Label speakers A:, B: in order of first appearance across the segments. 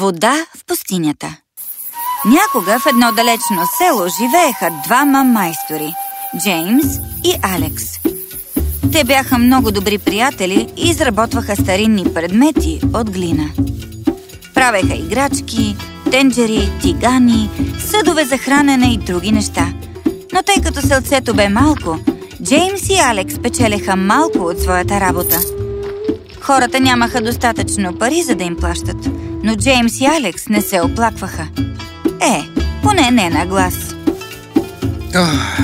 A: Вода в пустинята Някога в едно далечно село живееха двама майстори – Джеймс и Алекс. Те бяха много добри приятели и изработваха старинни предмети от глина. Правеха играчки, тенджери, тигани, съдове за хранене и други неща. Но тъй като селцето бе малко, Джеймс и Алекс печелеха малко от своята работа. Хората нямаха достатъчно пари, за да им плащат, но Джеймс и Алекс не се оплакваха. Е, поне не на глас.
B: Ах,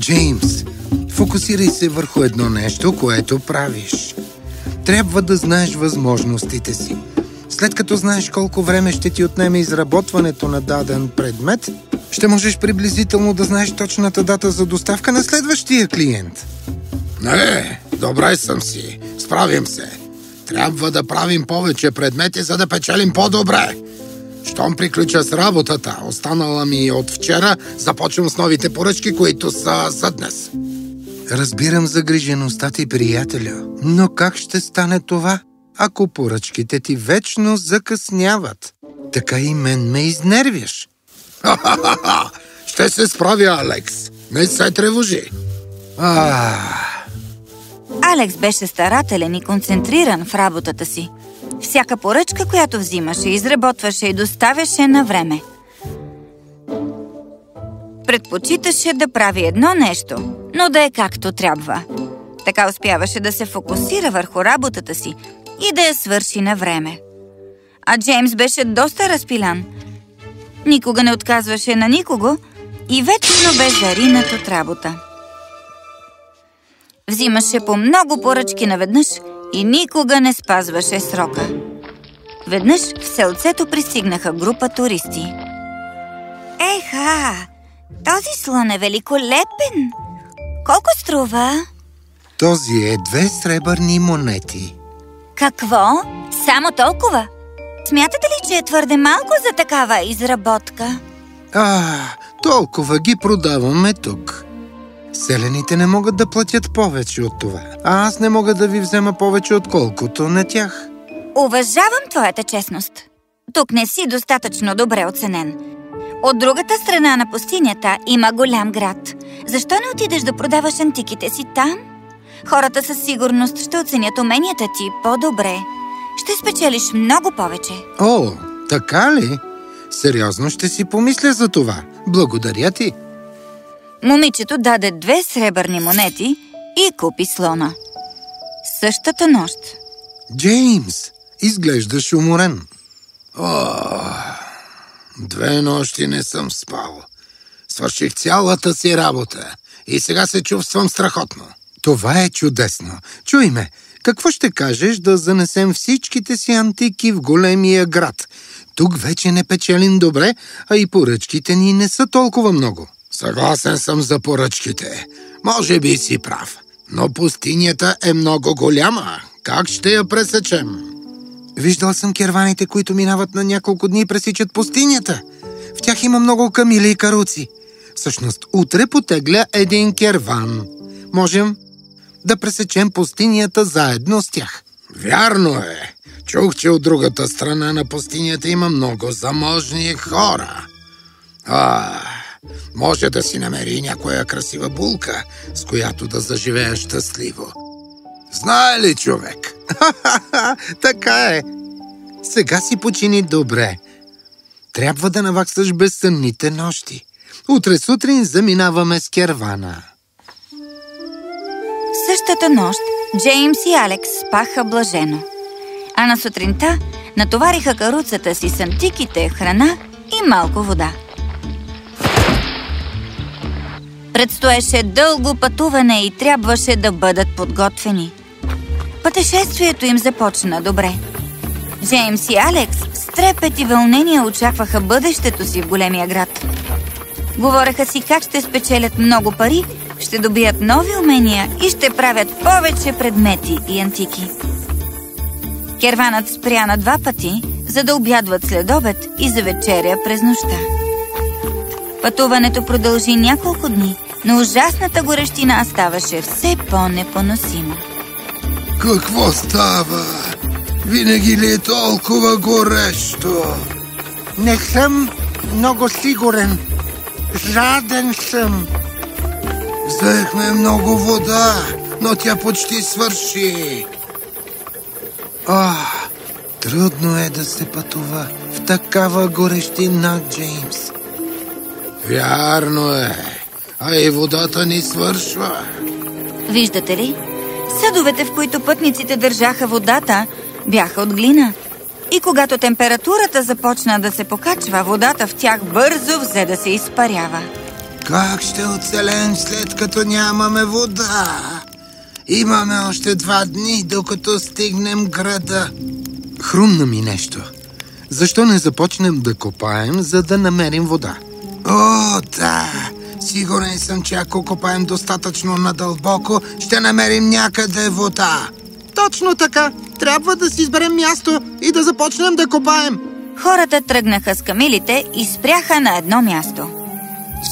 B: Джеймс, фокусирай се върху едно нещо, което правиш. Трябва да знаеш възможностите си. След като знаеш колко време ще ти отнеме изработването на даден предмет, ще можеш приблизително да знаеш точната дата за доставка на следващия клиент.
C: Не, добре съм си. Справим се. Трябва да правим повече предмети, за да печелим по-добре. Щом приключа с работата, останала ми от вчера, започвам с новите поръчки, които са за днес.
B: Разбирам загрижеността ти, приятеля, но как ще стане това, ако поръчките ти вечно закъсняват? Така и мен ме изнервяш.
C: Ха-ха-ха! Ще се справя, Алекс. Не се тревожи.
B: А,
A: Алекс беше старателен и концентриран в работата си. Всяка поръчка, която взимаше, изработваше и доставяше на време. Предпочиташе да прави едно нещо, но да е както трябва. Така успяваше да се фокусира върху работата си и да я свърши на време. А Джеймс беше доста разпилян. Никога не отказваше на никого и вечно бе заринат от работа. Взимаше по много поръчки наведнъж и никога не спазваше срока. Веднъж в селцето пристигнаха група туристи. Еха, този слон е великолепен! Колко струва?
B: този е две сребърни монети.
A: Какво? Само толкова? Смятате ли, че е твърде малко за такава изработка?
B: А, толкова ги продаваме тук. Селените не могат да платят повече от това, а аз не мога да ви взема повече отколкото на тях.
A: Уважавам твоята честност. Тук не си достатъчно добре оценен. От другата страна на пустинята има голям град. Защо не отидеш да продаваш антиките си там? Хората със сигурност ще оценят уменията ти по-добре. Ще спечелиш много повече.
B: О, така ли? Сериозно ще си помисля за това. Благодаря ти.
A: Момичето даде две сребърни монети и купи слона. Същата нощ
B: Джеймс, изглеждаш уморен.
C: О, две нощи не съм спал. Свърших цялата си работа и сега се чувствам страхотно.
B: Това е чудесно. Чуй ме, какво ще кажеш да занесем всичките си антики в големия град? Тук вече не печелим добре, а и поръчките ни не са толкова много.
C: Съгласен съм за поръчките. Може би си прав. Но пустинята е много голяма. Как ще я пресечем?
B: Виждал съм керваните, които минават на няколко дни и пресичат пустинята. В тях има много камили и каруци. Всъщност, утре потегля един керван. Можем да пресечем пустинята заедно с тях.
C: Вярно е. Чух, че от другата страна на пустинята има много заможни хора. А, може да си намери някоя красива булка, с която да заживее щастливо. Знае ли човек?
B: Така е. Сега си почини добре. Трябва да наваксаш безсънните нощи. Утре сутрин заминаваме с кервана.
A: Същата нощ Джеймс и Алекс спаха блажено. А на сутринта натовариха каруцата си с антиките, храна и малко вода. Предстоеше дълго пътуване и трябваше да бъдат подготвени. Пътешествието им започна добре. Джеймс и Алекс с трепет и вълнение очакваха бъдещето си в големия град. Говореха си как ще спечелят много пари, ще добият нови умения и ще правят повече предмети и антики. Керванът спря на два пъти, за да обядват след обед и за вечеря през нощта. Пътуването продължи няколко дни, но ужасната горещина ставаше все по-непоносима.
C: Какво става? Винаги ли е толкова горещо?
B: Не съм много сигурен. Жаден съм.
C: Взехме много вода, но тя почти свърши.
B: А, трудно е да се пътува в такава горещина, Джеймс.
C: Вярно е. А и водата ни свършва.
A: Виждате ли? Съдовете, в които пътниците държаха водата, бяха от глина. И когато температурата започна да се покачва, водата в тях бързо взе да се изпарява.
C: Как ще оцелем след като нямаме вода? Имаме още два дни, докато стигнем града.
B: Хрумна ми нещо. Защо не започнем да копаем, за да намерим вода?
C: О, да! Сигурен съм, че ако копаем достатъчно надълбоко, ще намерим някъде вода.
B: Точно така. Трябва да си изберем място и да започнем да копаем.
A: Хората тръгнаха с камилите и спряха на едно място.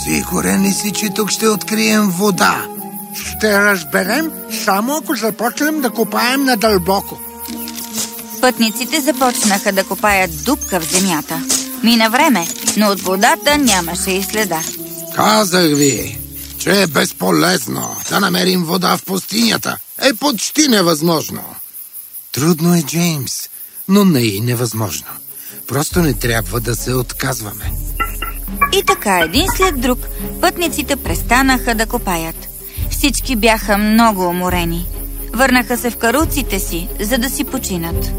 C: Сигурен ли си, че тук ще открием вода?
B: Ще разберем само ако започнем да копаем надълбоко.
A: Пътниците започнаха да копаят дупка в земята. Мина време, но от водата нямаше и следа.
C: Казах ви, че е безполезно да намерим вода в пустинята. Е почти невъзможно.
B: Трудно е, Джеймс, но не и невъзможно. Просто не трябва да се отказваме.
A: И така един след друг пътниците престанаха да копаят. Всички бяха много уморени. Върнаха се в каруците си, за да си починат.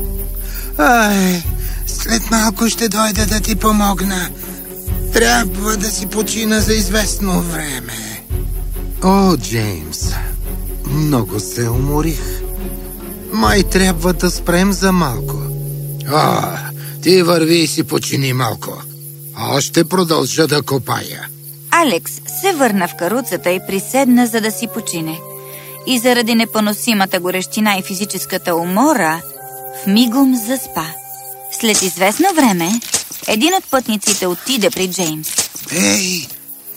C: Ай, след малко ще дойда да ти помогна. Трябва да си почина за известно време.
B: О, Джеймс, много се уморих. Май трябва да спрем за малко.
C: О, ти върви и си почини малко. Аз ще продължа да копая.
A: Алекс се върна в каруцата и приседна, за да си почине. И заради непоносимата горещина и физическата умора, в мигом заспа. След известно време, един от пътниците отиде при Джеймс.
C: Ей,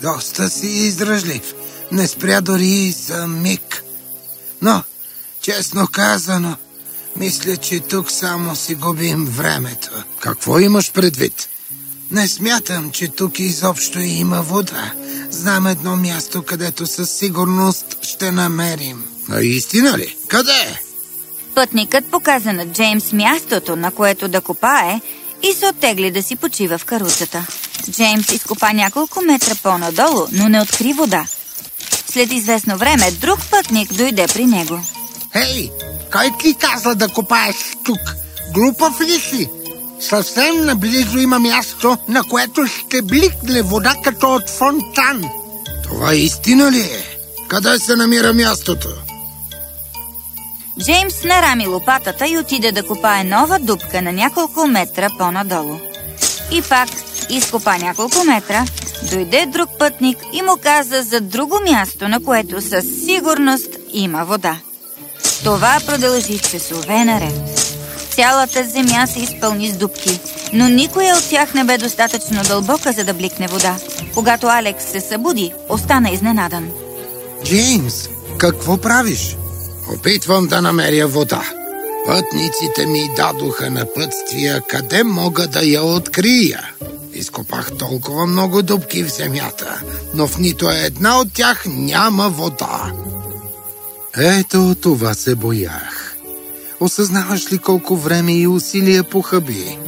C: доста си издръжлив. Не спря дори за миг. Но, честно казано, мисля, че тук само си губим времето. Какво имаш предвид? Не смятам, че тук изобщо има вода. Знам едно място, където със сигурност ще намерим. Наистина ли? Къде?
A: Пътникът показа на Джеймс мястото, на което да копае и се оттегли да си почива в каруцата. Джеймс изкопа няколко метра по-надолу, но не откри вода. След известно време друг пътник дойде при него.
B: Хей, кой ти каза да копаеш тук? Глупав ли си? Съвсем наблизо има място, на което ще бликне вода като от фонтан.
C: Това истина ли е? Къде се намира мястото?
A: Джеймс нарами лопатата и отиде да копае нова дупка на няколко метра по-надолу. И пак изкопа няколко метра, дойде друг пътник и му каза за друго място, на което със сигурност има вода. Това продължи часове наред. Цялата земя се изпълни с дубки, но никоя от тях не бе достатъчно дълбока, за да бликне вода. Когато Алекс се събуди, остана изненадан.
B: Джеймс, какво правиш?
C: Опитвам да намеря вода. Пътниците ми дадоха напътствия къде мога да я открия. Изкопах толкова много дубки в земята, но в нито една от тях няма вода.
B: Ето това се боях. Осъзнаваш ли колко време и усилия похъби?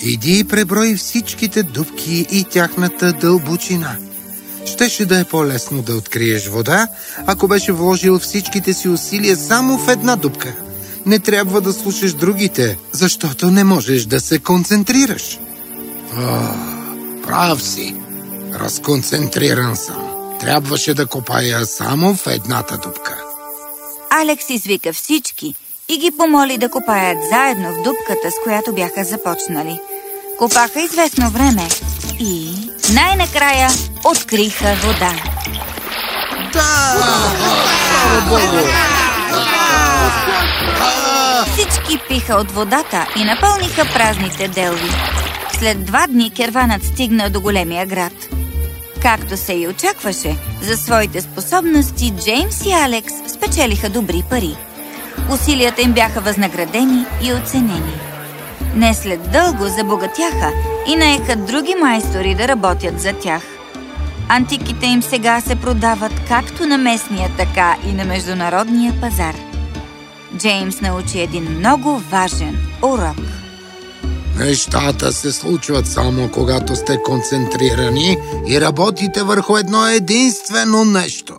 B: Иди и преброй всичките дубки и тяхната дълбочина. Щеше да е по-лесно да откриеш вода, ако беше вложил всичките си усилия само в една дупка. Не трябва да слушаш другите, защото не можеш да се концентрираш.
C: О, прав си. Разконцентриран съм. Трябваше да копая само в едната дупка.
A: Алекс извика всички и ги помоли да копаят заедно в дупката, с която бяха започнали. Копаха известно време и най-накрая откриха вода.
B: Да!
A: Всички пиха от водата и напълниха празните делви. След два дни керванът стигна до големия град. Както се и очакваше, за своите способности Джеймс и Алекс спечелиха добри пари. Усилията им бяха възнаградени и оценени. Не след дълго забогатяха и наеха други майстори да работят за тях. Антиките им сега се продават както на местния, така и на международния пазар. Джеймс научи един много важен урок.
B: Нещата се случват само когато сте концентрирани и работите върху едно единствено нещо.